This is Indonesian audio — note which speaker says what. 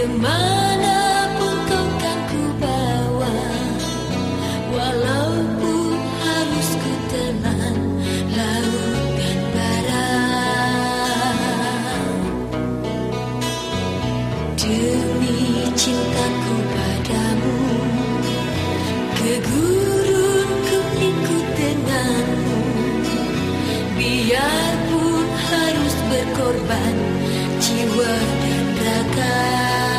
Speaker 1: Ke mana pun kau kan bawa Walaupun harus ku telan Laut dan bara. Demi cintaku padamu Ke ku ikut denganmu. Biarpun harus berkorban Jiwa dan raga.